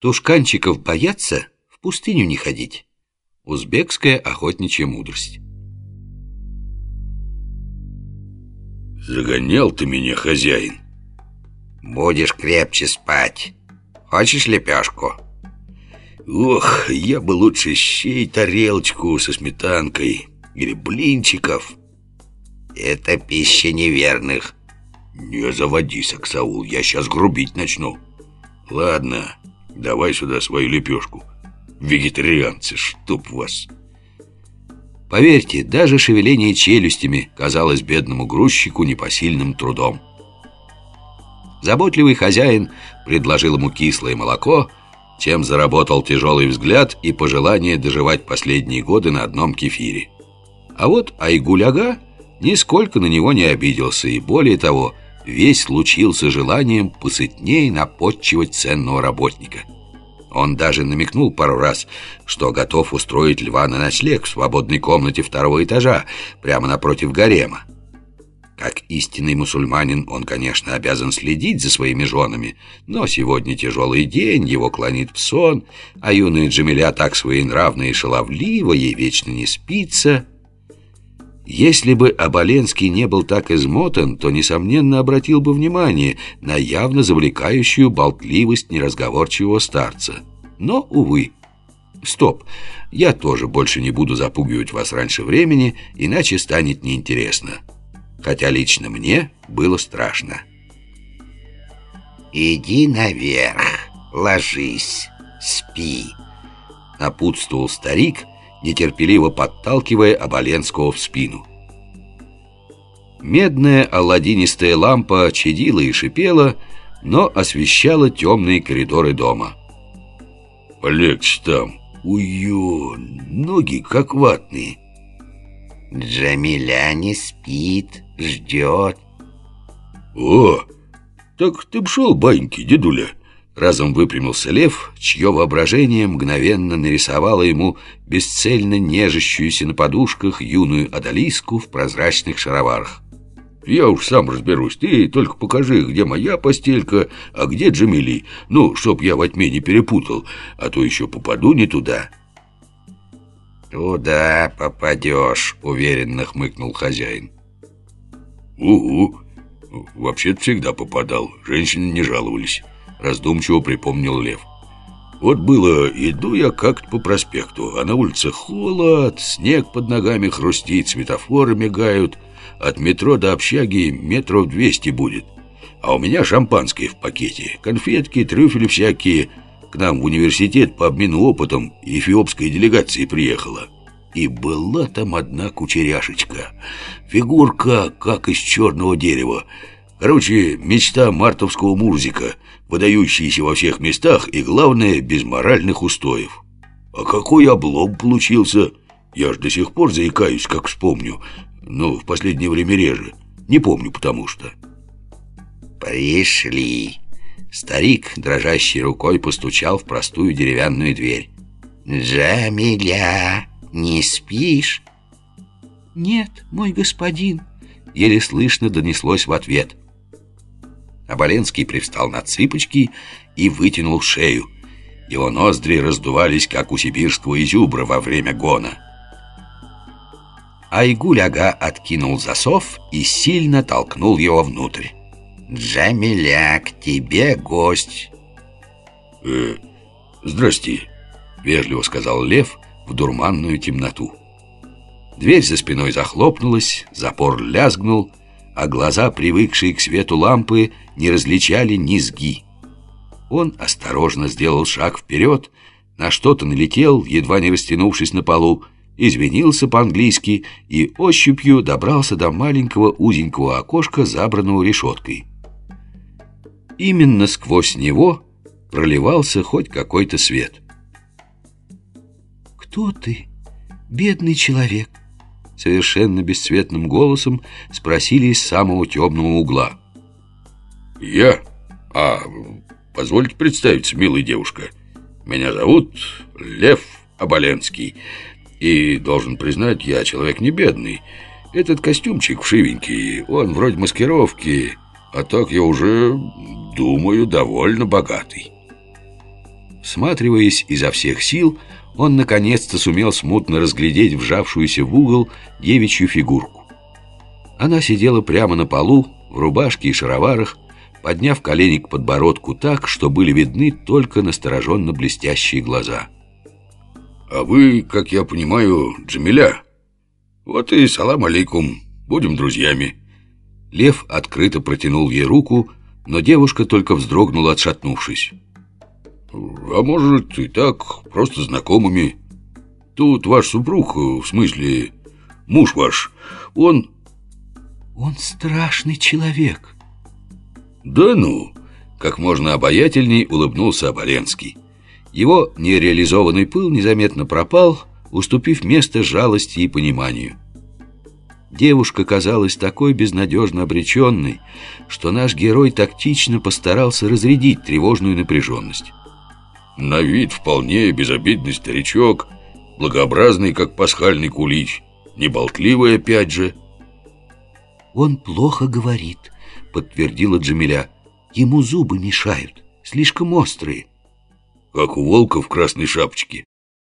Тушканчиков боятся в пустыню не ходить. Узбекская охотничья мудрость. Загонял ты меня, хозяин. Будешь крепче спать. Хочешь лепешку? Ох, я бы лучше щей тарелочку со сметанкой или блинчиков. Это пища неверных. Не заводись, Аксаул, я сейчас грубить начну. Ладно, Давай сюда свою лепешку. Вегетарианцы, чтоб вас. Поверьте, даже шевеление челюстями казалось бедному грузчику непосильным трудом. Заботливый хозяин предложил ему кислое молоко, чем заработал тяжелый взгляд и пожелание доживать последние годы на одном кефире. А вот Айгуляга нисколько на него не обиделся и, более того, весь лучился желанием посытнее напотчивать ценного работника. Он даже намекнул пару раз, что готов устроить льва на ночлег в свободной комнате второго этажа, прямо напротив гарема. Как истинный мусульманин, он, конечно, обязан следить за своими женами, но сегодня тяжелый день, его клонит в сон, а юная Джамиля так своенравна и шаловлива, ей вечно не спится — если бы Оболенский не был так измотан, то, несомненно, обратил бы внимание на явно завлекающую болтливость неразговорчивого старца. Но, увы. Стоп, я тоже больше не буду запугивать вас раньше времени, иначе станет неинтересно. Хотя лично мне было страшно. «Иди наверх, ложись, спи», — напутствовал старик, — нетерпеливо подталкивая Оболенского в спину. Медная алладинистая лампа чадила и шипела, но освещала темные коридоры дома. «Полегче там, уё, ноги как ватные». «Джамиля не спит, ждет». «О, так ты б шел, баньки, дедуля». Разом выпрямился лев, чье воображение мгновенно нарисовало ему бесцельно нежащуюся на подушках юную одолиску в прозрачных шароварах. «Я уж сам разберусь, ты только покажи, где моя постелька, а где Джамили, ну, чтоб я во тьме не перепутал, а то еще попаду не туда». «Туда попадешь», — уверенно хмыкнул хозяин. «Угу, вообще-то всегда попадал, женщины не жаловались». Раздумчиво припомнил Лев. Вот было, иду я как-то по проспекту, а на улице холод, снег под ногами хрустит, светофоры мигают. От метро до общаги метров двести будет. А у меня шампанское в пакете, конфетки, трюфели всякие. К нам в университет по обмену опытом эфиопская делегация приехала. И была там одна кучеряшечка. Фигурка, как из черного дерева. Короче, мечта мартовского Мурзика — выдающиеся во всех местах и, главное, без моральных устоев. А какой облом получился! Я ж до сих пор заикаюсь, как вспомню, но в последнее время реже. Не помню, потому что... «Пришли!» Старик, дрожащей рукой, постучал в простую деревянную дверь. «Джамиля, не спишь?» «Нет, мой господин», — еле слышно донеслось в ответ. Оболенский привстал на цыпочки и вытянул шею. Его ноздри раздувались, как у сибирского изюбра во время гона. Айгуль-ага откинул засов и сильно толкнул его внутрь. «Джамиля, к тебе гость!» «Э, здрасте!» — вежливо сказал Лев в дурманную темноту. Дверь за спиной захлопнулась, запор лязгнул, а глаза, привыкшие к свету лампы, не различали низги. Он осторожно сделал шаг вперед, на что-то налетел, едва не растянувшись на полу, извинился по-английски и ощупью добрался до маленького узенького окошка, забранного решеткой. Именно сквозь него проливался хоть какой-то свет. «Кто ты, бедный человек?» Совершенно бесцветным голосом спросили из самого темного угла. «Я? А, позвольте представиться, милая девушка. Меня зовут Лев Оболенский. И, должен признать, я человек не бедный. Этот костюмчик вшивенький, он вроде маскировки, а так я уже, думаю, довольно богатый». Всматриваясь изо всех сил, он наконец-то сумел смутно разглядеть вжавшуюся в угол девичью фигурку. Она сидела прямо на полу, в рубашке и шароварах, подняв колени к подбородку так, что были видны только настороженно блестящие глаза. «А вы, как я понимаю, Джамиля? Вот и салам алейкум, будем друзьями». Лев открыто протянул ей руку, но девушка только вздрогнула, отшатнувшись. «А может, и так, просто знакомыми. Тут ваш супруг, в смысле, муж ваш, он...» «Он страшный человек». «Да ну!» Как можно обаятельней улыбнулся Оболенский. Его нереализованный пыл незаметно пропал, уступив место жалости и пониманию. Девушка казалась такой безнадежно обреченной, что наш герой тактично постарался разрядить тревожную напряженность. На вид вполне безобидный старичок, благообразный, как пасхальный кулич, неболтливый опять же. «Он плохо говорит», — подтвердила Джамиля. «Ему зубы мешают, слишком острые». «Как у волка в красной шапочке»,